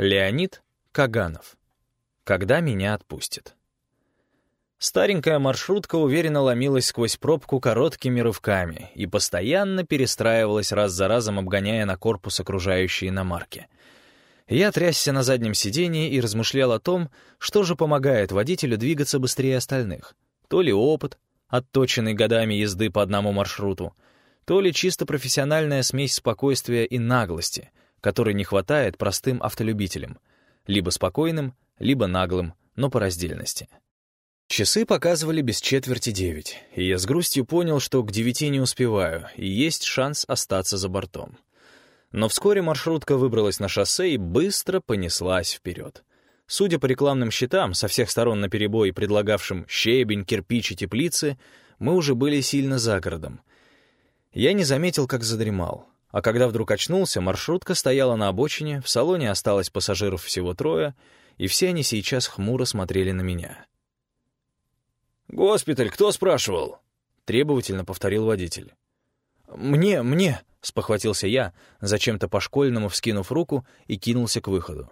Леонид Каганов. Когда меня отпустят. Старенькая маршрутка уверенно ломилась сквозь пробку короткими рывками и постоянно перестраивалась раз за разом, обгоняя на корпус окружающие иномарки. Я трясся на заднем сидении и размышлял о том, что же помогает водителю двигаться быстрее остальных. То ли опыт, отточенный годами езды по одному маршруту, то ли чисто профессиональная смесь спокойствия и наглости, которой не хватает простым автолюбителям, либо спокойным, либо наглым, но по раздельности. Часы показывали без четверти девять, и я с грустью понял, что к девяти не успеваю, и есть шанс остаться за бортом. Но вскоре маршрутка выбралась на шоссе и быстро понеслась вперед. Судя по рекламным щитам, со всех сторон наперебой предлагавшим щебень, кирпич и теплицы, мы уже были сильно за городом. Я не заметил, как задремал. А когда вдруг очнулся, маршрутка стояла на обочине, в салоне осталось пассажиров всего трое, и все они сейчас хмуро смотрели на меня. «Госпиталь, кто спрашивал?» — требовательно повторил водитель. «Мне, мне!» — спохватился я, зачем-то по-школьному вскинув руку и кинулся к выходу.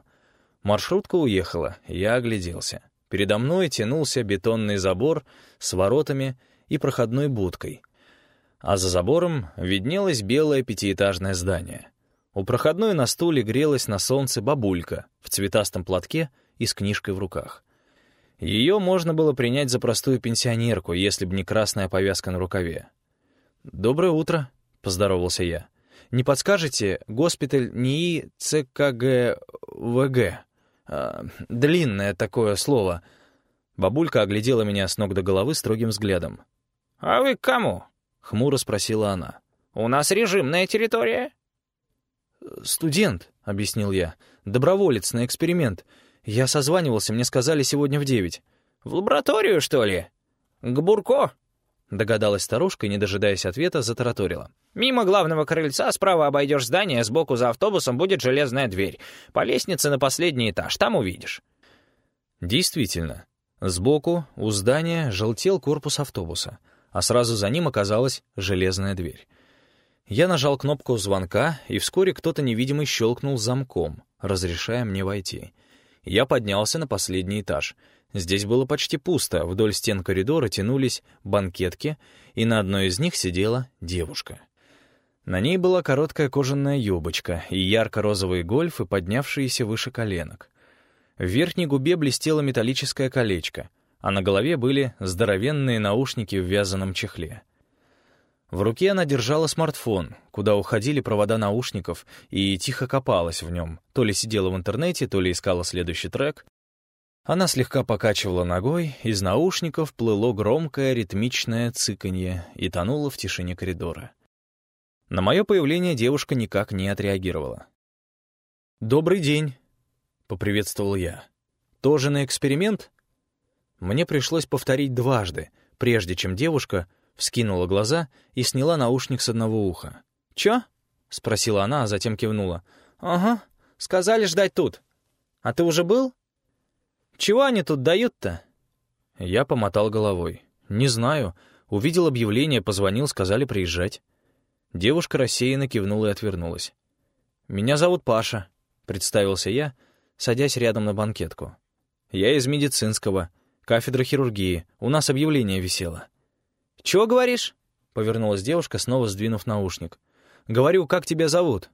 Маршрутка уехала, я огляделся. Передо мной тянулся бетонный забор с воротами и проходной будкой. А за забором виднелось белое пятиэтажное здание. У проходной на стуле грелась на солнце бабулька в цветастом платке и с книжкой в руках. Ее можно было принять за простую пенсионерку, если бы не красная повязка на рукаве. «Доброе утро», — поздоровался я. «Не подскажете, госпиталь НИИ ЦКГВГ?» а, «Длинное такое слово». Бабулька оглядела меня с ног до головы строгим взглядом. «А вы к кому?» — хмуро спросила она. «У нас режимная территория». «Студент», — объяснил я. «Доброволец на эксперимент. «Я созванивался, мне сказали сегодня в девять». «В лабораторию, что ли? К Бурко?» Догадалась старушка и, не дожидаясь ответа, затараторила. «Мимо главного крыльца справа обойдешь здание, сбоку за автобусом будет железная дверь. По лестнице на последний этаж, там увидишь». Действительно. Сбоку, у здания, желтел корпус автобуса, а сразу за ним оказалась железная дверь. Я нажал кнопку звонка, и вскоре кто-то невидимый щелкнул замком, разрешая мне войти — я поднялся на последний этаж. Здесь было почти пусто, вдоль стен коридора тянулись банкетки, и на одной из них сидела девушка. На ней была короткая кожаная юбочка и ярко-розовые гольфы, поднявшиеся выше коленок. В верхней губе блестело металлическое колечко, а на голове были здоровенные наушники в вязаном чехле. В руке она держала смартфон, куда уходили провода наушников, и тихо копалась в нем. То ли сидела в интернете, то ли искала следующий трек. Она слегка покачивала ногой, из наушников плыло громкое ритмичное цыканье и тонуло в тишине коридора. На мое появление девушка никак не отреагировала. «Добрый день», — поприветствовал я. «Тоже на эксперимент?» Мне пришлось повторить дважды, прежде чем девушка вскинула глаза и сняла наушник с одного уха. «Чё?» — спросила она, а затем кивнула. «Ага, сказали ждать тут. А ты уже был? Чего они тут дают-то?» Я помотал головой. «Не знаю. Увидел объявление, позвонил, сказали приезжать». Девушка рассеянно кивнула и отвернулась. «Меня зовут Паша», — представился я, садясь рядом на банкетку. «Я из медицинского, кафедра хирургии. У нас объявление висело». «Чего говоришь?» — повернулась девушка, снова сдвинув наушник. «Говорю, как тебя зовут?»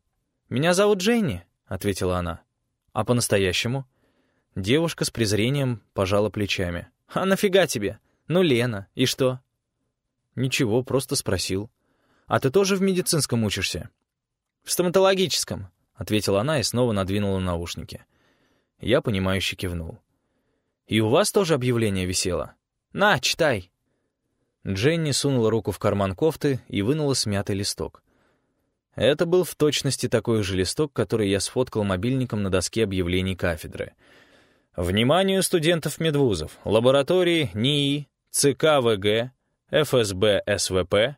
«Меня зовут Дженни», — ответила она. «А по-настоящему?» Девушка с презрением пожала плечами. «А нафига тебе? Ну, Лена, и что?» «Ничего, просто спросил. А ты тоже в медицинском учишься?» «В стоматологическом», — ответила она и снова надвинула наушники. Я, понимающе кивнул. «И у вас тоже объявление висело?» «На, читай!» Дженни сунула руку в карман кофты и вынула смятый листок. Это был в точности такой же листок, который я сфоткал мобильником на доске объявлений кафедры. Вниманию студентов медвузов, лаборатории НИИ, ЦК ФСБ СВП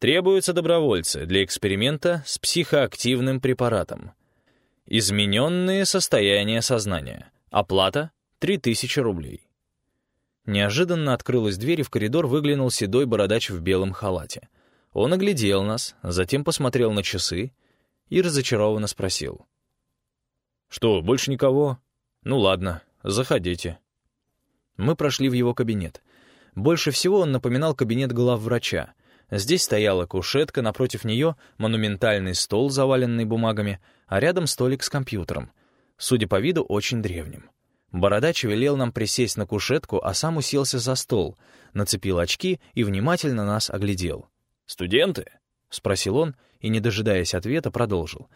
требуются добровольцы для эксперимента с психоактивным препаратом. Измененные состояния сознания. Оплата — 3000 рублей. Неожиданно открылась дверь, и в коридор выглянул седой бородач в белом халате. Он оглядел нас, затем посмотрел на часы и разочарованно спросил. «Что, больше никого? Ну ладно, заходите». Мы прошли в его кабинет. Больше всего он напоминал кабинет главврача. Здесь стояла кушетка, напротив нее монументальный стол, заваленный бумагами, а рядом столик с компьютером. Судя по виду, очень древним. Бородач велел нам присесть на кушетку, а сам уселся за стол, нацепил очки и внимательно нас оглядел. «Студенты?» — спросил он и, не дожидаясь ответа, продолжил.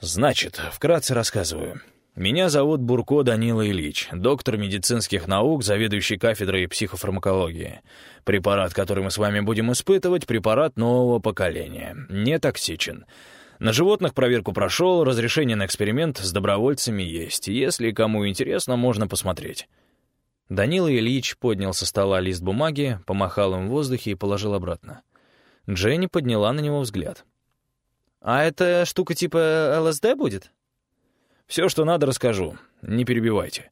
«Значит, вкратце рассказываю. Меня зовут Бурко Данила Ильич, доктор медицинских наук, заведующий кафедрой психофармакологии. Препарат, который мы с вами будем испытывать, препарат нового поколения, не токсичен. На животных проверку прошел, разрешение на эксперимент с добровольцами есть. Если кому интересно, можно посмотреть». Данила Ильич поднял со стола лист бумаги, помахал им в воздухе и положил обратно. Дженни подняла на него взгляд. «А эта штука типа ЛСД будет?» Все, что надо, расскажу. Не перебивайте».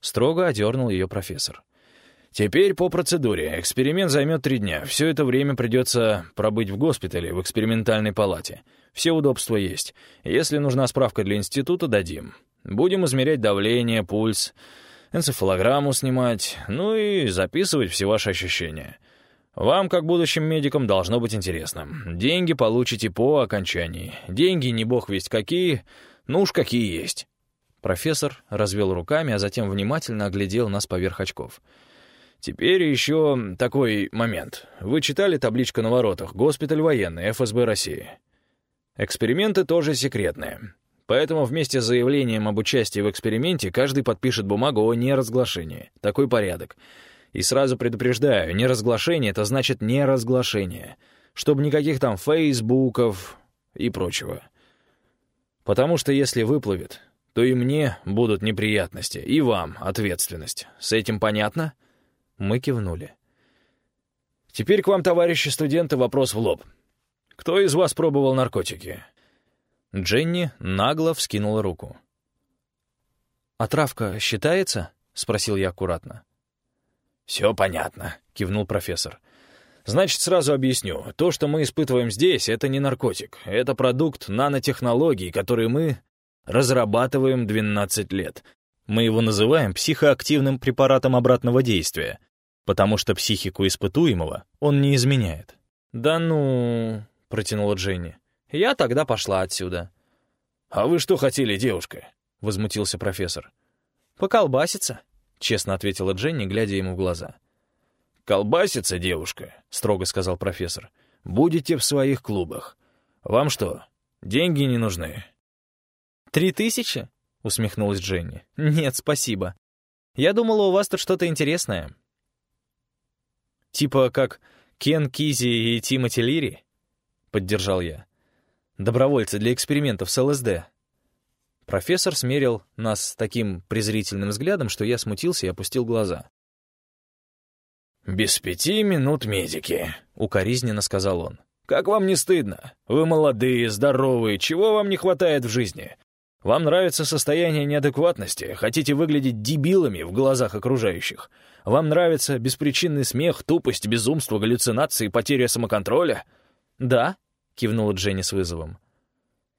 Строго одернул ее профессор. «Теперь по процедуре. Эксперимент займет три дня. Все это время придется пробыть в госпитале, в экспериментальной палате. Все удобства есть. Если нужна справка для института, дадим. Будем измерять давление, пульс, энцефалограмму снимать, ну и записывать все ваши ощущения. Вам, как будущим медикам, должно быть интересно. Деньги получите по окончании. Деньги не бог весть какие, ну уж какие есть». Профессор развел руками, а затем внимательно оглядел нас поверх очков. «Теперь еще такой момент. Вы читали табличку на воротах «Госпиталь военный, ФСБ России». Эксперименты тоже секретные. Поэтому вместе с заявлением об участии в эксперименте каждый подпишет бумагу о неразглашении. Такой порядок. И сразу предупреждаю, неразглашение — это значит неразглашение. Чтобы никаких там фейсбуков и прочего. Потому что если выплывет, то и мне будут неприятности, и вам ответственность. С этим понятно?» Мы кивнули. «Теперь к вам, товарищи студенты, вопрос в лоб. Кто из вас пробовал наркотики?» Дженни нагло вскинула руку. «А травка считается?» — спросил я аккуратно. «Все понятно», — кивнул профессор. Значит, сразу объясню. То, что мы испытываем здесь, это не наркотик. Это продукт нанотехнологий, который мы разрабатываем 12 лет. Мы его называем психоактивным препаратом обратного действия, потому что психику испытуемого он не изменяет. «Да ну...» — протянула Дженни. «Я тогда пошла отсюда». «А вы что хотели, девушка?» — возмутился профессор. «Поколбаситься», — честно ответила Дженни, глядя ему в глаза. «Колбасится, девушка», — строго сказал профессор. «Будете в своих клубах. Вам что, деньги не нужны?» «Три тысячи?» — усмехнулась Дженни. «Нет, спасибо. Я думала, у вас тут что-то интересное». «Типа как Кен Кизи и Тимоти Лири?» — поддержал я. «Добровольцы для экспериментов с ЛСД». Профессор смерил нас таким презрительным взглядом, что я смутился и опустил глаза. «Без пяти минут медики», — укоризненно сказал он. «Как вам не стыдно? Вы молодые, здоровые, чего вам не хватает в жизни? Вам нравится состояние неадекватности, хотите выглядеть дебилами в глазах окружающих? Вам нравится беспричинный смех, тупость, безумство, галлюцинации, потеря самоконтроля?» «Да», — кивнула Дженни с вызовом.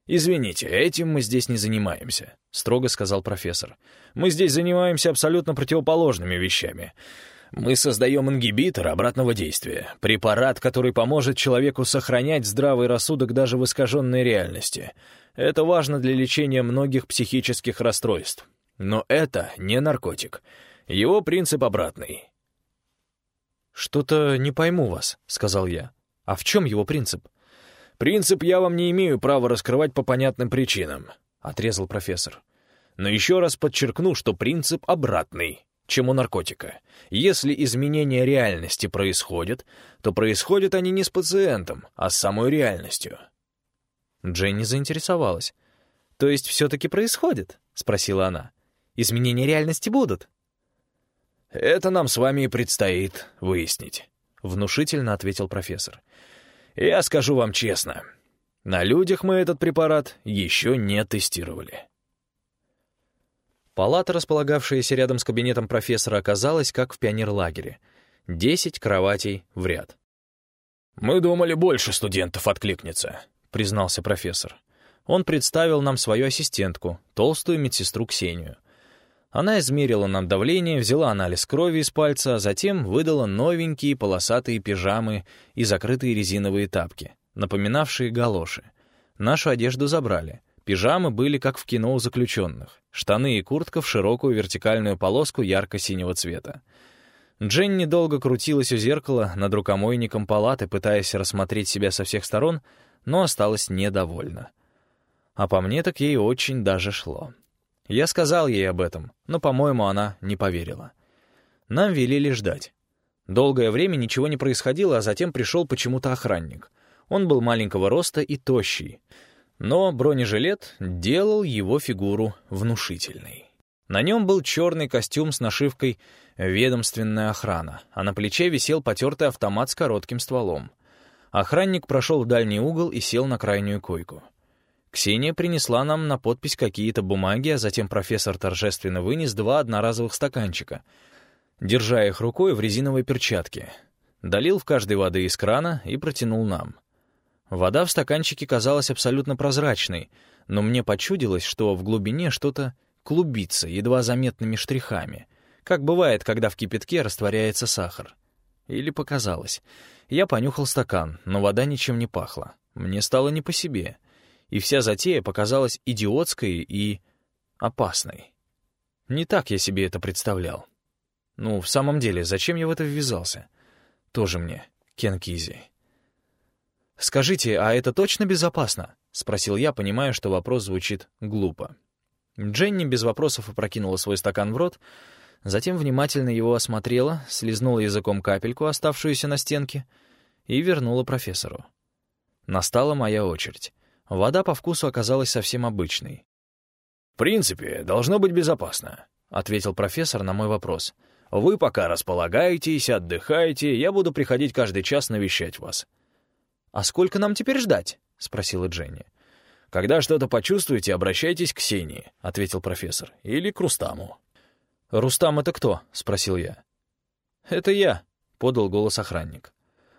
«Извините, этим мы здесь не занимаемся», — строго сказал профессор. «Мы здесь занимаемся абсолютно противоположными вещами. Мы создаем ингибитор обратного действия, препарат, который поможет человеку сохранять здравый рассудок даже в искаженной реальности. Это важно для лечения многих психических расстройств. Но это не наркотик. Его принцип обратный. «Что-то не пойму вас», — сказал я. «А в чем его принцип?» «Принцип я вам не имею права раскрывать по понятным причинам», — отрезал профессор. «Но еще раз подчеркну, что принцип обратный чем у наркотика. Если изменения реальности происходят, то происходят они не с пациентом, а с самой реальностью. Дженни заинтересовалась. «То есть все-таки происходит?» — спросила она. «Изменения реальности будут?» «Это нам с вами и предстоит выяснить», — внушительно ответил профессор. «Я скажу вам честно, на людях мы этот препарат еще не тестировали». Палата, располагавшаяся рядом с кабинетом профессора, оказалась как в пионерлагере. Десять кроватей в ряд. «Мы думали, больше студентов откликнется», — признался профессор. Он представил нам свою ассистентку, толстую медсестру Ксению. Она измерила нам давление, взяла анализ крови из пальца, а затем выдала новенькие полосатые пижамы и закрытые резиновые тапки, напоминавшие галоши. Нашу одежду забрали. Пижамы были как в кино у заключенных. Штаны и куртка в широкую вертикальную полоску ярко-синего цвета. Дженни долго крутилась у зеркала над рукомойником палаты, пытаясь рассмотреть себя со всех сторон, но осталась недовольна. А по мне так ей очень даже шло. Я сказал ей об этом, но, по-моему, она не поверила. Нам велели ждать. Долгое время ничего не происходило, а затем пришел почему-то охранник. Он был маленького роста и тощий, но бронежилет делал его фигуру внушительной. На нем был черный костюм с нашивкой «Ведомственная охрана», а на плече висел потертый автомат с коротким стволом. Охранник прошел в дальний угол и сел на крайнюю койку. Ксения принесла нам на подпись какие-то бумаги, а затем профессор торжественно вынес два одноразовых стаканчика, держа их рукой в резиновой перчатке. Долил в каждой воды из крана и протянул нам. Вода в стаканчике казалась абсолютно прозрачной, но мне почудилось, что в глубине что-то клубится едва заметными штрихами, как бывает, когда в кипятке растворяется сахар. Или показалось. Я понюхал стакан, но вода ничем не пахла. Мне стало не по себе — и вся затея показалась идиотской и опасной. Не так я себе это представлял. Ну, в самом деле, зачем я в это ввязался? Тоже мне, Кен Кизи. «Скажите, а это точно безопасно?» — спросил я, понимая, что вопрос звучит глупо. Дженни без вопросов опрокинула свой стакан в рот, затем внимательно его осмотрела, слезнула языком капельку, оставшуюся на стенке, и вернула профессору. Настала моя очередь. Вода по вкусу оказалась совсем обычной. «В принципе, должно быть безопасно», — ответил профессор на мой вопрос. «Вы пока располагаетесь, отдыхаете, я буду приходить каждый час навещать вас». «А сколько нам теперь ждать?» — спросила Дженни. «Когда что-то почувствуете, обращайтесь к Ксении», — ответил профессор. «Или к Рустаму». «Рустам — это кто?» — спросил я. «Это я», — подал голос охранник.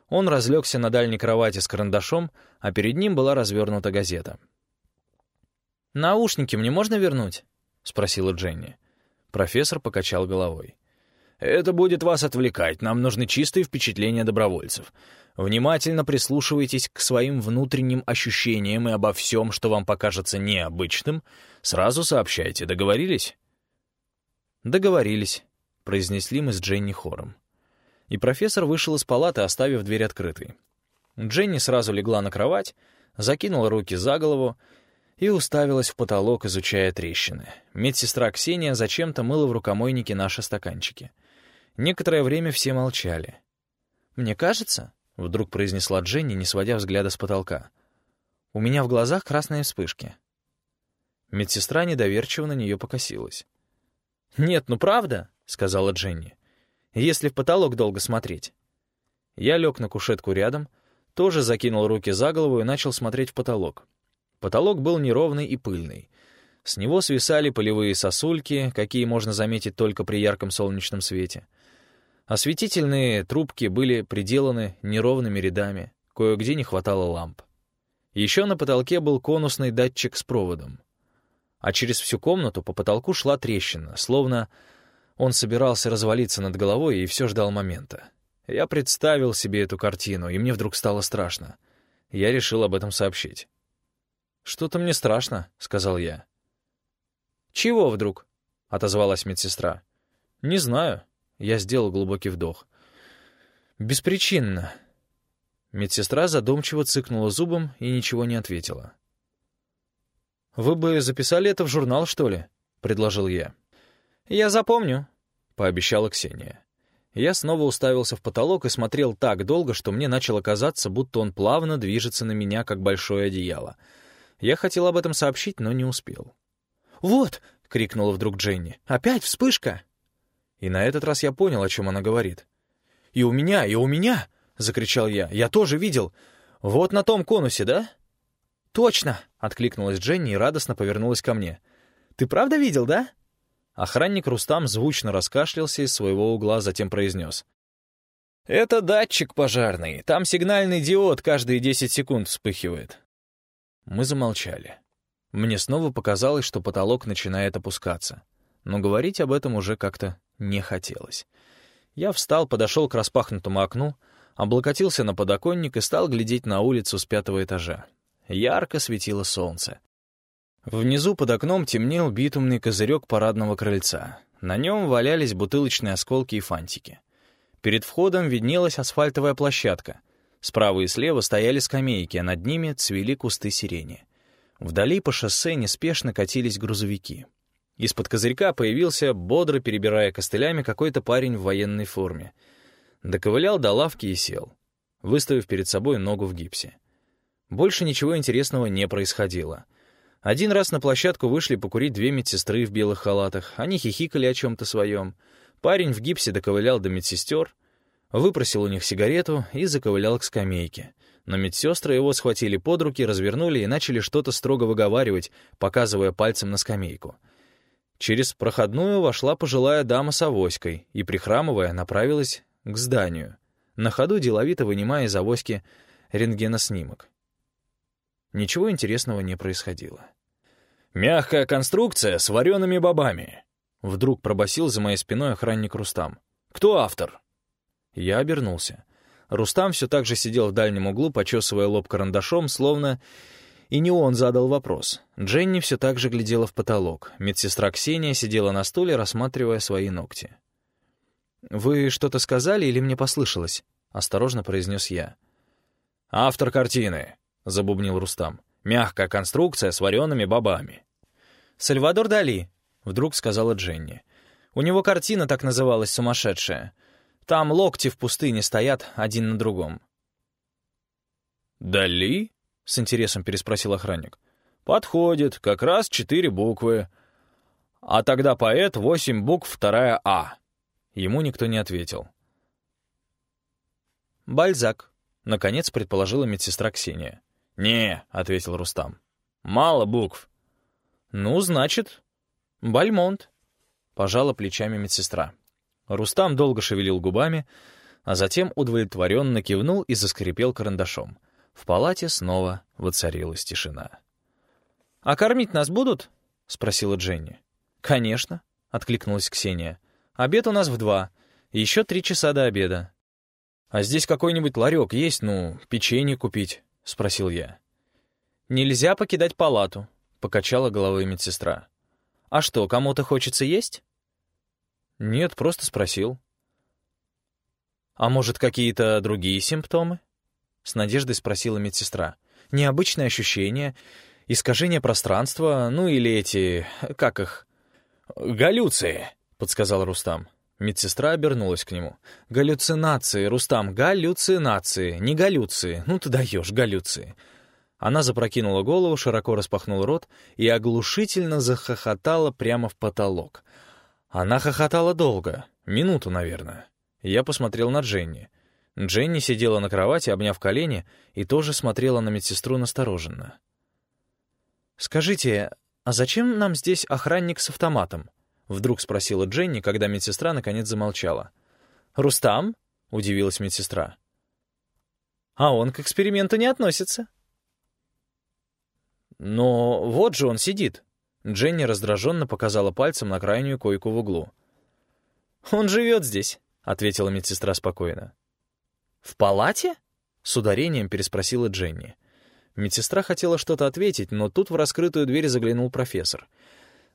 Он разлегся на дальней кровати с карандашом, а перед ним была развернута газета. «Наушники мне можно вернуть?» — спросила Дженни. Профессор покачал головой. «Это будет вас отвлекать. Нам нужны чистые впечатления добровольцев. Внимательно прислушивайтесь к своим внутренним ощущениям и обо всем, что вам покажется необычным, сразу сообщайте. Договорились?» «Договорились», — произнесли мы с Дженни хором и профессор вышел из палаты, оставив дверь открытой. Дженни сразу легла на кровать, закинула руки за голову и уставилась в потолок, изучая трещины. Медсестра Ксения зачем-то мыла в рукомойнике наши стаканчики. Некоторое время все молчали. «Мне кажется», — вдруг произнесла Дженни, не сводя взгляда с потолка, «у меня в глазах красные вспышки». Медсестра недоверчиво на нее покосилась. «Нет, ну правда», — сказала Дженни если в потолок долго смотреть. Я лег на кушетку рядом, тоже закинул руки за голову и начал смотреть в потолок. Потолок был неровный и пыльный. С него свисали полевые сосульки, какие можно заметить только при ярком солнечном свете. Осветительные трубки были приделаны неровными рядами, кое-где не хватало ламп. Еще на потолке был конусный датчик с проводом. А через всю комнату по потолку шла трещина, словно он собирался развалиться над головой и все ждал момента. Я представил себе эту картину, и мне вдруг стало страшно. Я решил об этом сообщить. «Что-то мне страшно», — сказал я. «Чего вдруг?» — отозвалась медсестра. «Не знаю». Я сделал глубокий вдох. «Беспричинно». Медсестра задумчиво цыкнула зубом и ничего не ответила. «Вы бы записали это в журнал, что ли?» — предложил я. «Я запомню», — пообещала Ксения. Я снова уставился в потолок и смотрел так долго, что мне начало казаться, будто он плавно движется на меня, как большое одеяло. Я хотел об этом сообщить, но не успел. «Вот!» — крикнула вдруг Дженни. «Опять вспышка!» И на этот раз я понял, о чем она говорит. «И у меня, и у меня!» — закричал я. «Я тоже видел! Вот на том конусе, да?» «Точно!» — откликнулась Дженни и радостно повернулась ко мне. «Ты правда видел, да?» Охранник Рустам звучно раскашлялся из своего угла, затем произнес. «Это датчик пожарный. Там сигнальный диод каждые 10 секунд вспыхивает». Мы замолчали. Мне снова показалось, что потолок начинает опускаться. Но говорить об этом уже как-то не хотелось. Я встал, подошел к распахнутому окну, облокотился на подоконник и стал глядеть на улицу с пятого этажа. Ярко светило солнце. Внизу под окном темнел битумный козырек парадного крыльца. На нем валялись бутылочные осколки и фантики. Перед входом виднелась асфальтовая площадка. Справа и слева стояли скамейки, а над ними цвели кусты сирени. Вдали по шоссе неспешно катились грузовики. Из-под козырька появился, бодро перебирая костылями, какой-то парень в военной форме. Доковылял до лавки и сел, выставив перед собой ногу в гипсе. Больше ничего интересного не происходило. Один раз на площадку вышли покурить две медсестры в белых халатах. Они хихикали о чем-то своем. Парень в гипсе доковылял до медсестер, выпросил у них сигарету и заковылял к скамейке. Но медсестры его схватили под руки, развернули и начали что-то строго выговаривать, показывая пальцем на скамейку. Через проходную вошла пожилая дама с авоськой и, прихрамывая, направилась к зданию, на ходу деловито вынимая из авоськи рентгеноснимок. Ничего интересного не происходило. «Мягкая конструкция с вареными бобами», — вдруг пробасил за моей спиной охранник Рустам. «Кто автор?» Я обернулся. Рустам все так же сидел в дальнем углу, почесывая лоб карандашом, словно... И не он задал вопрос. Дженни все так же глядела в потолок. Медсестра Ксения сидела на стуле, рассматривая свои ногти. «Вы что-то сказали или мне послышалось?» — осторожно произнес я. «Автор картины», — забубнил Рустам. «Мягкая конструкция с вареными бобами». «Сальвадор Дали», — вдруг сказала Дженни. «У него картина так называлась «Сумасшедшая». Там локти в пустыне стоят один на другом». «Дали?» — с интересом переспросил охранник. «Подходит, как раз четыре буквы. А тогда поэт восемь букв, вторая «А». Ему никто не ответил. «Бальзак», — наконец предположила медсестра Ксения. «Не», — ответил Рустам. «Мало букв». «Ну, значит, Бальмонт», — пожала плечами медсестра. Рустам долго шевелил губами, а затем удовлетворенно кивнул и заскрипел карандашом. В палате снова воцарилась тишина. «А кормить нас будут?» — спросила Дженни. «Конечно», — откликнулась Ксения. «Обед у нас в два. Еще три часа до обеда». «А здесь какой-нибудь ларек есть, ну, печенье купить?» — спросил я. «Нельзя покидать палату», — покачала головой медсестра. «А что, кому-то хочется есть?» «Нет, просто спросил». «А может, какие-то другие симптомы?» — с надеждой спросила медсестра. «Необычные ощущения, искажение пространства, ну или эти... как их?» «Галлюции», — подсказал Рустам. Медсестра обернулась к нему. «Галлюцинации, Рустам, галлюцинации, не галлюции. Ну ты даешь, галлюции». Она запрокинула голову, широко распахнула рот и оглушительно захохотала прямо в потолок. Она хохотала долго, минуту, наверное. Я посмотрел на Дженни. Дженни сидела на кровати, обняв колени, и тоже смотрела на медсестру настороженно. «Скажите, а зачем нам здесь охранник с автоматом?» — вдруг спросила Дженни, когда медсестра наконец замолчала. «Рустам?» — удивилась медсестра. «А он к эксперименту не относится». «Но вот же он сидит». Дженни раздраженно показала пальцем на крайнюю койку в углу. «Он живет здесь», — ответила медсестра спокойно. «В палате?» — с ударением переспросила Дженни. Медсестра хотела что-то ответить, но тут в раскрытую дверь заглянул профессор —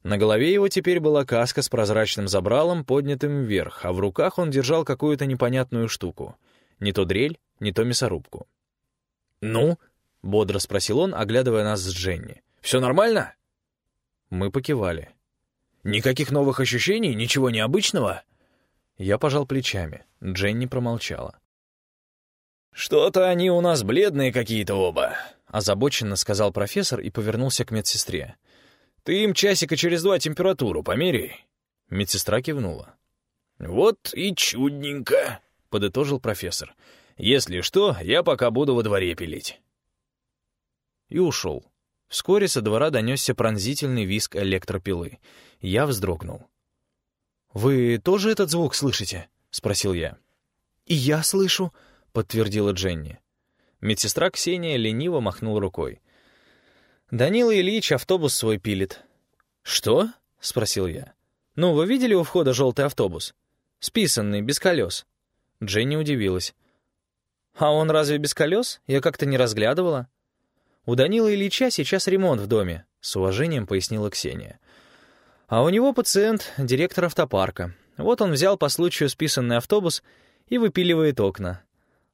на голове его теперь была каска с прозрачным забралом, поднятым вверх, а в руках он держал какую-то непонятную штуку. Не то дрель, не то мясорубку. «Ну?» — бодро спросил он, оглядывая нас с Дженни. «Все нормально?» Мы покивали. «Никаких новых ощущений? Ничего необычного?» Я пожал плечами. Дженни промолчала. «Что-то они у нас бледные какие-то оба», — озабоченно сказал профессор и повернулся к медсестре. Ты им часика через два температуру померяй». Медсестра кивнула. «Вот и чудненько», — подытожил профессор. «Если что, я пока буду во дворе пилить». И ушел. Вскоре со двора донесся пронзительный визг электропилы. Я вздрогнул. «Вы тоже этот звук слышите?» — спросил я. «И я слышу», — подтвердила Дженни. Медсестра Ксения лениво махнула рукой. Данила Ильич автобус свой пилит. «Что?» — спросил я. «Ну, вы видели у входа желтый автобус? Списанный, без колес». Дженни удивилась. «А он разве без колес? Я как-то не разглядывала». «У Данила Ильича сейчас ремонт в доме», — с уважением пояснила Ксения. «А у него пациент, директор автопарка. Вот он взял по случаю списанный автобус и выпиливает окна.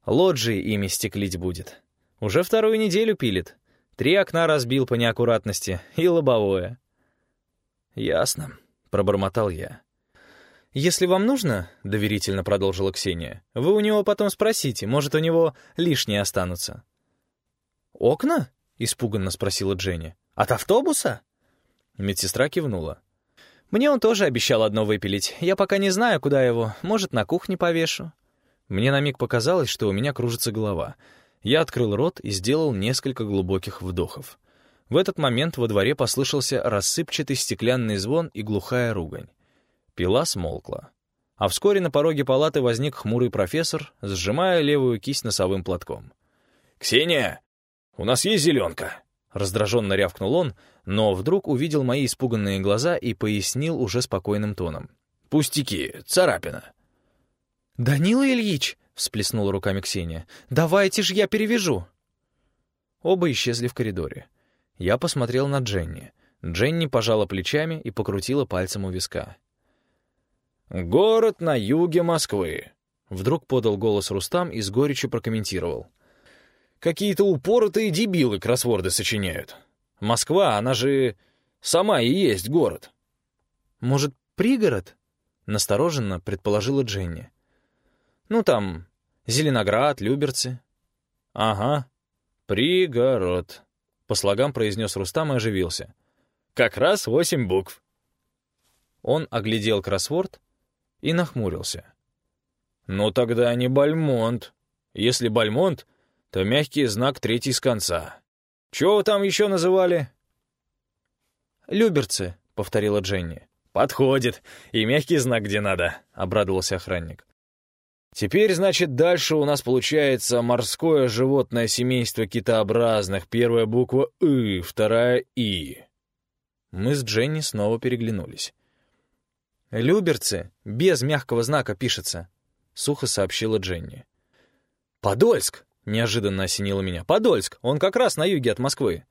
Лоджии ими стеклить будет. Уже вторую неделю пилит. Три окна разбил по неаккуратности и лобовое». «Ясно», — пробормотал я. «Если вам нужно, — доверительно продолжила Ксения, — вы у него потом спросите, может, у него лишние останутся». «Окна?» — испуганно спросила Дженни. «От автобуса?» Медсестра кивнула. «Мне он тоже обещал одно выпилить. Я пока не знаю, куда его. Может, на кухне повешу». Мне на миг показалось, что у меня кружится голова. Я открыл рот и сделал несколько глубоких вдохов. В этот момент во дворе послышался рассыпчатый стеклянный звон и глухая ругань. Пила смолкла. А вскоре на пороге палаты возник хмурый профессор, сжимая левую кисть носовым платком. «Ксения, у нас есть зеленка?» Раздраженно рявкнул он, но вдруг увидел мои испуганные глаза и пояснил уже спокойным тоном. «Пустяки, царапина». «Данила Ильич!» — всплеснула руками Ксения. «Давайте же я перевяжу!» Оба исчезли в коридоре. Я посмотрел на Дженни. Дженни пожала плечами и покрутила пальцем у виска. «Город на юге Москвы», — вдруг подал голос Рустам и с горечью прокомментировал. «Какие-то упоротые дебилы кроссворды сочиняют. Москва, она же сама и есть город». «Может, пригород?» — настороженно предположила Дженни. «Ну, там, Зеленоград, Люберцы». «Ага, пригород», по слогам произнес Рустам и оживился. «Как раз восемь букв». Он оглядел кроссворд и нахмурился. «Ну тогда не Бальмонт. Если Бальмонт, то мягкий знак третий с конца. Чего там еще называли?» «Люберцы», — повторила Дженни. «Подходит. И мягкий знак где надо», — обрадовался охранник. Теперь, значит, дальше у нас получается морское животное семейство китообразных, первая буква «ы», вторая «и». Мы с Дженни снова переглянулись. «Люберцы без мягкого знака пишется», — сухо сообщила Дженни. «Подольск!» — неожиданно осенило меня. «Подольск! Он как раз на юге от Москвы».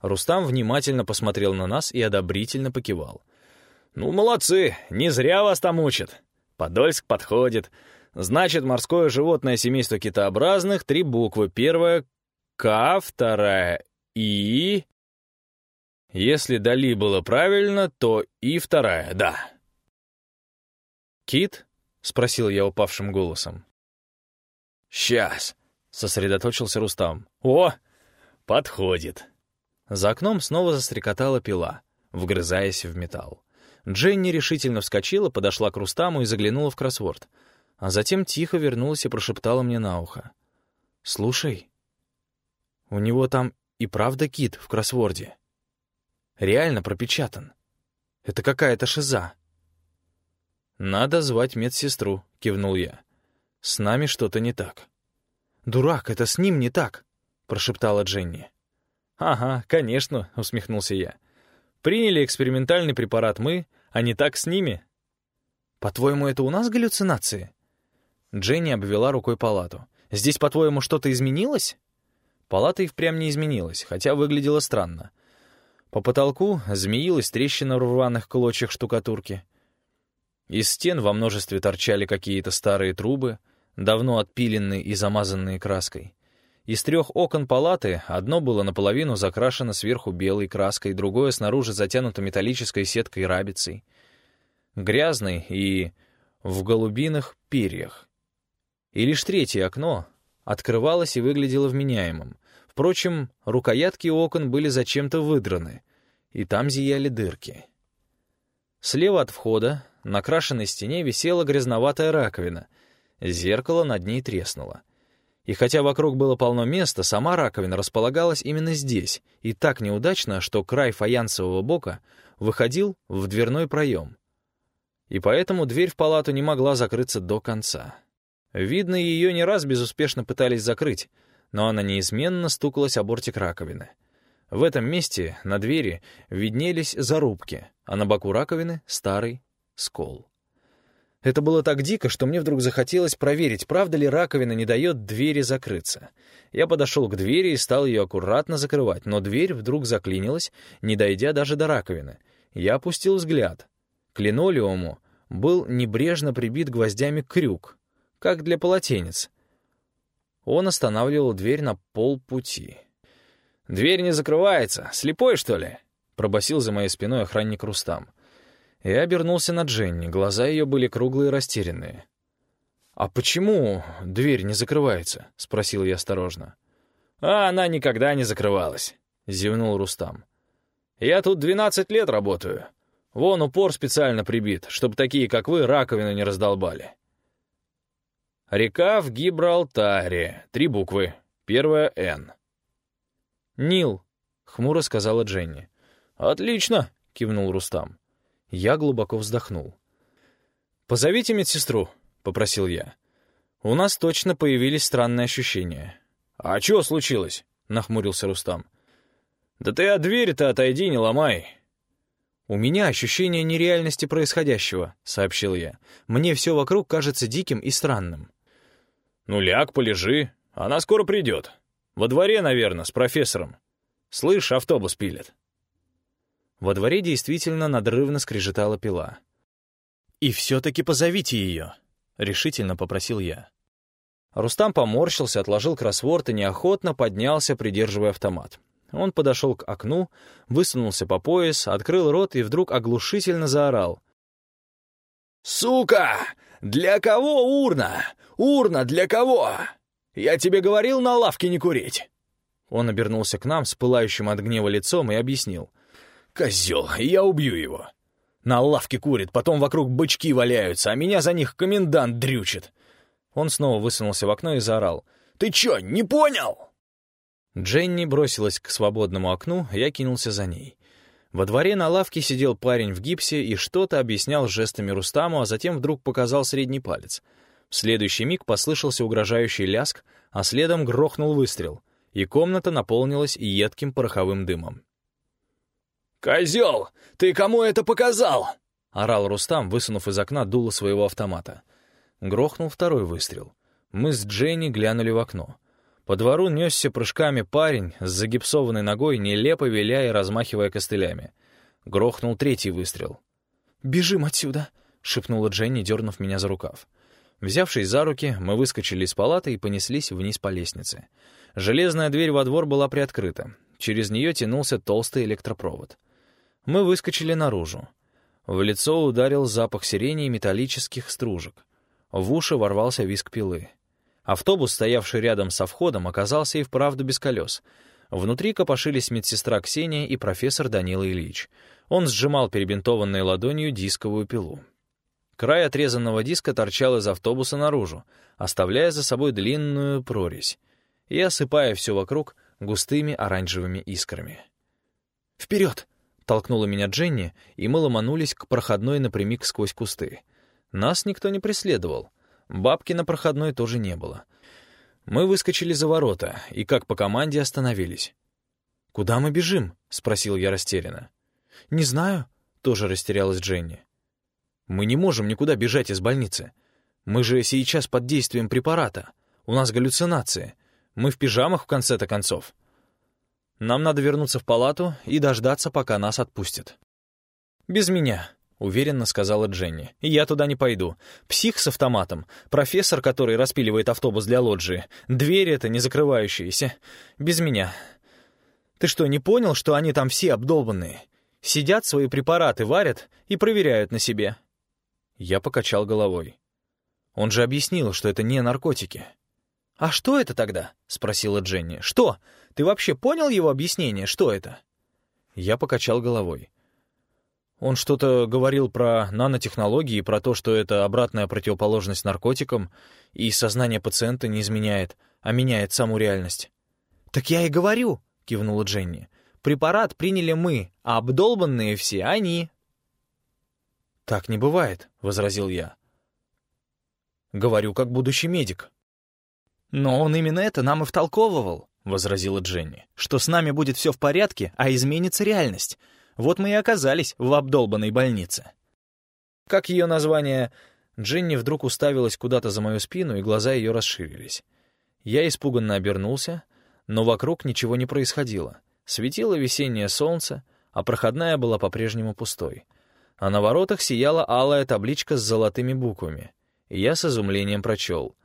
Рустам внимательно посмотрел на нас и одобрительно покивал. «Ну, молодцы! Не зря вас там учат. Подольск подходит. Значит, морское животное семейство китообразных, три буквы. Первая — К, вторая — И. Если «дали» было правильно, то «и» вторая, да. «Кит?» — спросил я упавшим голосом. «Сейчас», — сосредоточился Рустам. «О, подходит». За окном снова застрекотала пила, вгрызаясь в металл. Дженни решительно вскочила, подошла к Рустаму и заглянула в кроссворд — а затем тихо вернулась и прошептала мне на ухо. «Слушай, у него там и правда кит в кроссворде. Реально пропечатан. Это какая-то шиза». «Надо звать медсестру», — кивнул я. «С нами что-то не так». «Дурак, это с ним не так», — прошептала Дженни. «Ага, конечно», — усмехнулся я. «Приняли экспериментальный препарат мы, а не так с ними». «По-твоему, это у нас галлюцинации?» Дженни обвела рукой палату. «Здесь, по-твоему, что-то изменилось?» Палата и впрямь не изменилась, хотя выглядела странно. По потолку змеилась трещина в рваных клочьях штукатурки. Из стен во множестве торчали какие-то старые трубы, давно отпиленные и замазанные краской. Из трех окон палаты одно было наполовину закрашено сверху белой краской, другое снаружи затянуто металлической сеткой рабицей. Грязный и в голубиных перьях. И лишь третье окно открывалось и выглядело вменяемым. Впрочем, рукоятки окон были зачем-то выдраны, и там зияли дырки. Слева от входа на крашенной стене висела грязноватая раковина. Зеркало над ней треснуло. И хотя вокруг было полно места, сама раковина располагалась именно здесь, и так неудачно, что край фаянсового бока выходил в дверной проем. И поэтому дверь в палату не могла закрыться до конца. Видно, ее не раз безуспешно пытались закрыть, но она неизменно стукалась о бортик раковины. В этом месте на двери виднелись зарубки, а на боку раковины — старый скол. Это было так дико, что мне вдруг захотелось проверить, правда ли раковина не дает двери закрыться. Я подошел к двери и стал ее аккуратно закрывать, но дверь вдруг заклинилась, не дойдя даже до раковины. Я опустил взгляд. К линолеуму был небрежно прибит гвоздями крюк, как для полотенец. Он останавливал дверь на полпути. «Дверь не закрывается. Слепой, что ли?» — пробасил за моей спиной охранник Рустам. Я обернулся на Дженни, глаза ее были круглые и растерянные. «А почему дверь не закрывается?» — спросил я осторожно. «А она никогда не закрывалась», — зевнул Рустам. «Я тут двенадцать лет работаю. Вон упор специально прибит, чтобы такие, как вы, раковину не раздолбали». Река в Гибралтаре. Три буквы. Первая — «Н». «Нил», — хмуро сказала Дженни. «Отлично», — кивнул Рустам. Я глубоко вздохнул. «Позовите медсестру», — попросил я. «У нас точно появились странные ощущения». «А что случилось?» — нахмурился Рустам. «Да ты от двери-то отойди, не ломай». «У меня ощущение нереальности происходящего», — сообщил я. «Мне все вокруг кажется диким и странным». «Ну, ляг, полежи. Она скоро придет. Во дворе, наверное, с профессором. Слышь, автобус пилит». Во дворе действительно надрывно скрежетала пила. «И все-таки позовите ее», — решительно попросил я. Рустам поморщился, отложил кроссворд и неохотно поднялся, придерживая автомат. Он подошел к окну, высунулся по пояс, открыл рот и вдруг оглушительно заорал. «Сука! Для кого урна? Урна для кого? Я тебе говорил на лавке не курить!» Он обернулся к нам с пылающим от гнева лицом и объяснил. «Козел, я убью его. На лавке курит, потом вокруг бычки валяются, а меня за них комендант дрючит». Он снова высунулся в окно и заорал. «Ты чё, не понял?» Дженни бросилась к свободному окну, я кинулся за ней. Во дворе на лавке сидел парень в гипсе и что-то объяснял жестами Рустаму, а затем вдруг показал средний палец. В следующий миг послышался угрожающий ляск, а следом грохнул выстрел, и комната наполнилась едким пороховым дымом. «Козел, ты кому это показал?» — орал Рустам, высунув из окна дуло своего автомата. Грохнул второй выстрел. Мы с Дженни глянули в окно. По двору несся прыжками парень с загипсованной ногой, нелепо виляя и размахивая костылями. Грохнул третий выстрел. «Бежим отсюда!» — шепнула Дженни, дернув меня за рукав. Взявшись за руки, мы выскочили из палаты и понеслись вниз по лестнице. Железная дверь во двор была приоткрыта. Через нее тянулся толстый электропровод. Мы выскочили наружу. В лицо ударил запах сирени и металлических стружек. В уши ворвался виск пилы. Автобус, стоявший рядом со входом, оказался и вправду без колес. Внутри копошились медсестра Ксения и профессор Данила Ильич. Он сжимал перебинтованной ладонью дисковую пилу. Край отрезанного диска торчал из автобуса наружу, оставляя за собой длинную прорезь и осыпая все вокруг густыми оранжевыми искрами. «Вперед!» Толкнула меня Дженни, и мы ломанулись к проходной напрямик сквозь кусты. Нас никто не преследовал. Бабки на проходной тоже не было. Мы выскочили за ворота и, как по команде, остановились. «Куда мы бежим?» — спросил я растерянно. «Не знаю», — тоже растерялась Дженни. «Мы не можем никуда бежать из больницы. Мы же сейчас под действием препарата. У нас галлюцинации. Мы в пижамах в конце-то концов». Нам надо вернуться в палату и дождаться, пока нас отпустят». «Без меня», — уверенно сказала Дженни. «Я туда не пойду. Псих с автоматом, профессор, который распиливает автобус для лоджии, дверь это не закрывающиеся. Без меня. Ты что, не понял, что они там все обдолбанные? Сидят, свои препараты варят и проверяют на себе». Я покачал головой. Он же объяснил, что это не наркотики. «А что это тогда?» — спросила Дженни. «Что? Ты вообще понял его объяснение? Что это?» Я покачал головой. Он что-то говорил про нанотехнологии, про то, что это обратная противоположность наркотикам, и сознание пациента не изменяет, а меняет саму реальность. «Так я и говорю», — кивнула Дженни. «Препарат приняли мы, а обдолбанные все они». «Так не бывает», — возразил я. «Говорю, как будущий медик». «Но он именно это нам и втолковывал», возразила Дженни, «что с нами будет все в порядке, а изменится реальность. Вот мы и оказались в обдолбанной больнице». Как ее название? Дженни вдруг уставилась куда-то за мою спину, и глаза ее расширились. Я испуганно обернулся, но вокруг ничего не происходило. Светило весеннее солнце, а проходная была по-прежнему пустой. А на воротах сияла алая табличка с золотыми буквами, и я с изумлением прочел.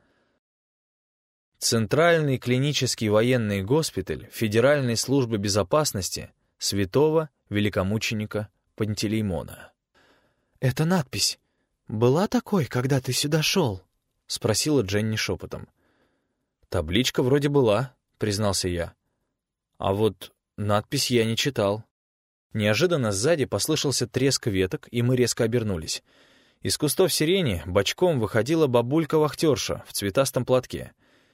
Центральный клинический военный госпиталь Федеральной службы безопасности святого великомученика Пантелеймона. «Эта надпись была такой, когда ты сюда шел?» — спросила Дженни шепотом. «Табличка вроде была», — признался я. «А вот надпись я не читал». Неожиданно сзади послышался треск веток, и мы резко обернулись. Из кустов сирени бочком выходила бабулька-вахтерша в цветастом платке.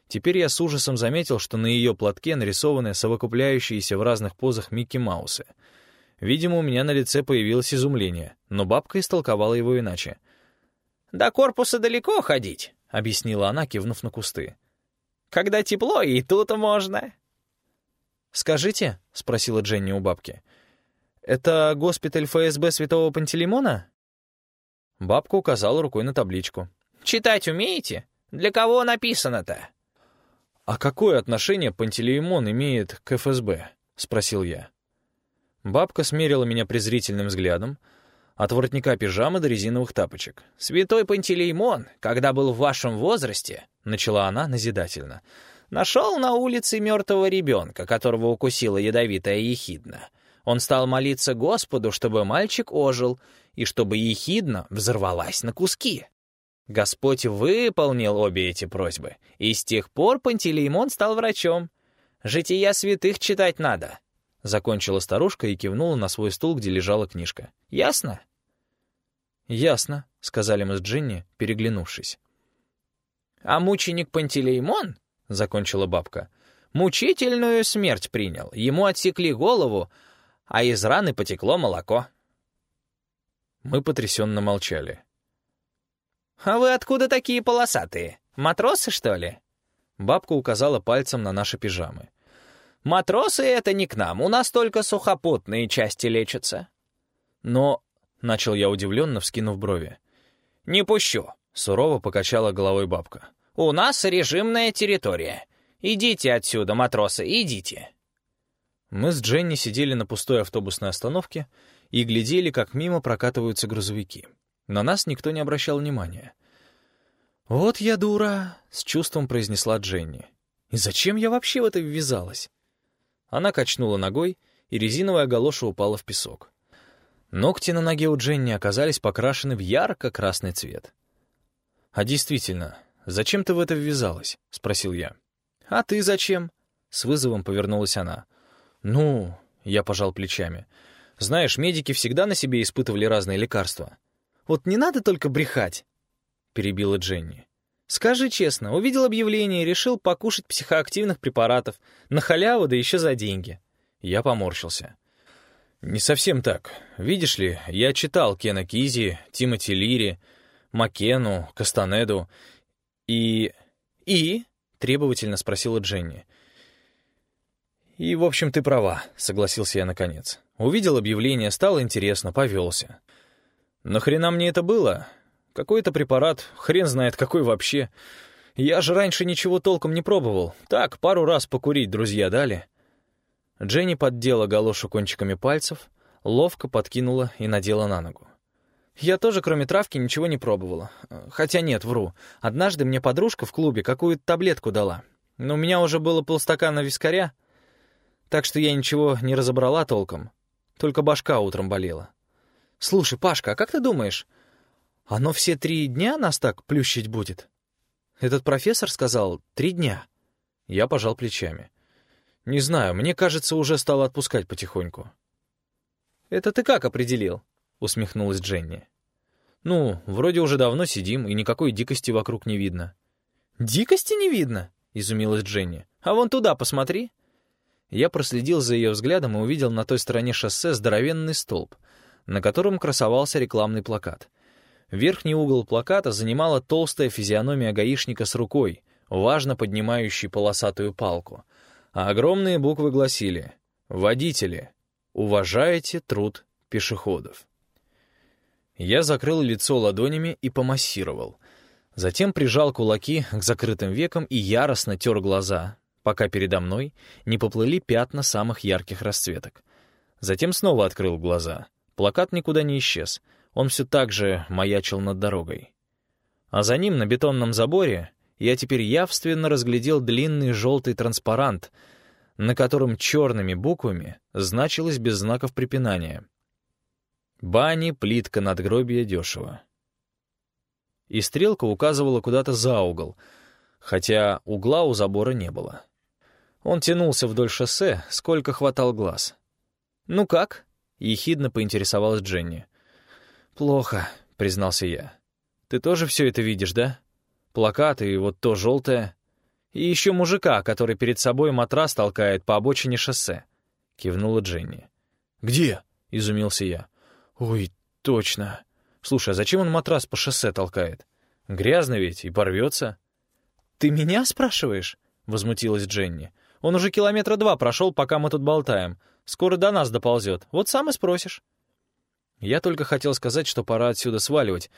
Теперь я с ужасом заметил, что на ее платке нарисованы совокупляющиеся в разных позах Микки Маусы — Видимо, у меня на лице появилось изумление, но бабка истолковала его иначе. «До корпуса далеко ходить», — объяснила она, кивнув на кусты. «Когда тепло, и тут можно». «Скажите», — спросила Дженни у бабки, — «это госпиталь ФСБ Святого Пантелеймона?» Бабка указала рукой на табличку. «Читать умеете? Для кого написано-то?» «А какое отношение Пантелеймон имеет к ФСБ?» — спросил я. Бабка смерила меня презрительным взглядом, от воротника пижамы до резиновых тапочек. «Святой Пантелеймон, когда был в вашем возрасте», — начала она назидательно, «нашел на улице мертвого ребенка, которого укусила ядовитая ехидна. Он стал молиться Господу, чтобы мальчик ожил, и чтобы ехидна взорвалась на куски. Господь выполнил обе эти просьбы, и с тех пор Пантелеймон стал врачом. Жития святых читать надо, Закончила старушка и кивнула на свой стул, где лежала книжка. «Ясно?» «Ясно», — сказали мы с Джинни, переглянувшись. «А мученик Пантелеймон?» — закончила бабка. «Мучительную смерть принял. Ему отсекли голову, а из раны потекло молоко». Мы потрясенно молчали. «А вы откуда такие полосатые? Матросы, что ли?» Бабка указала пальцем на наши пижамы. Матросы — это не к нам, у нас только сухопутные части лечатся». «Но...» — начал я удивленно, вскинув брови. «Не пущу», — сурово покачала головой бабка. «У нас режимная территория. Идите отсюда, матросы, идите». Мы с Дженни сидели на пустой автобусной остановке и глядели, как мимо прокатываются грузовики. На нас никто не обращал внимания. «Вот я дура», — с чувством произнесла Дженни. «И зачем я вообще в это ввязалась?» Она качнула ногой, и резиновая галоша упала в песок. Ногти на ноге у Дженни оказались покрашены в ярко-красный цвет. «А действительно, зачем ты в это ввязалась?» — спросил я. «А ты зачем?» — с вызовом повернулась она. «Ну...» — я пожал плечами. «Знаешь, медики всегда на себе испытывали разные лекарства». «Вот не надо только брехать!» — перебила Дженни. Скажи честно, увидел объявление и решил покушать психоактивных препаратов. На халяву, да еще за деньги. Я поморщился. Не совсем так. Видишь ли, я читал Кена Кизи, Тимоти Лири, Маккену, Кастанеду и... «И?» — требовательно спросила Дженни. «И, в общем, ты права», — согласился я наконец. Увидел объявление, стало интересно, повелся. «Нахрена мне это было? Какой-то препарат, хрен знает какой вообще. Я же раньше ничего толком не пробовал. Так, пару раз покурить друзья дали. Дженни поддела галошу кончиками пальцев, ловко подкинула и надела на ногу. Я тоже, кроме травки, ничего не пробовала. Хотя нет, вру. Однажды мне подружка в клубе какую-то таблетку дала. Но у меня уже было полстакана вискаря, так что я ничего не разобрала толком. Только башка утром болела. «Слушай, Пашка, а как ты думаешь, оно все три дня нас так плющить будет? Этот профессор сказал «три дня». Я пожал плечами. Не знаю, мне кажется, уже стало отпускать потихоньку. «Это ты как определил?» — усмехнулась Дженни. «Ну, вроде уже давно сидим, и никакой дикости вокруг не видно». «Дикости не видно?» — изумилась Дженни. «А вон туда посмотри». Я проследил за ее взглядом и увидел на той стороне шоссе здоровенный столб, на котором красовался рекламный плакат — Верхний угол плаката занимала толстая физиономия гаишника с рукой, важно поднимающей полосатую палку, а огромные буквы гласили «Водители, уважайте труд пешеходов». Я закрыл лицо ладонями и помассировал. Затем прижал кулаки к закрытым векам и яростно тер глаза, пока передо мной не поплыли пятна самых ярких расцветок. Затем снова открыл глаза. Плакат никуда не исчез. Он все так же маячил над дорогой. А за ним на бетонном заборе я теперь явственно разглядел длинный желтый транспарант, на котором черными буквами значилось без знаков препинания. «Бани, плитка надгробия дешево». И стрелка указывала куда-то за угол, хотя угла у забора не было. Он тянулся вдоль шоссе, сколько хватал глаз. «Ну как?» — ехидно поинтересовалась Дженни. «Плохо», — признался я. «Ты тоже все это видишь, да? Плакаты и вот то желтое. И еще мужика, который перед собой матрас толкает по обочине шоссе», — кивнула Дженни. «Где?» — изумился я. «Ой, точно. Слушай, а зачем он матрас по шоссе толкает? Грязно ведь и порвется». «Ты меня спрашиваешь?» — возмутилась Дженни. «Он уже километра два прошел, пока мы тут болтаем. Скоро до нас доползет. Вот сам и спросишь». Я только хотел сказать, что пора отсюда сваливать,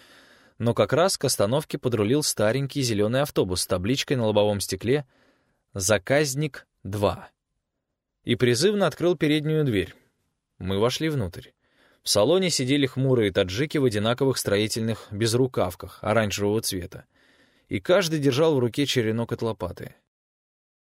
но как раз к остановке подрулил старенький зеленый автобус с табличкой на лобовом стекле «Заказник 2» и призывно открыл переднюю дверь. Мы вошли внутрь. В салоне сидели хмурые таджики в одинаковых строительных безрукавках оранжевого цвета, и каждый держал в руке черенок от лопаты —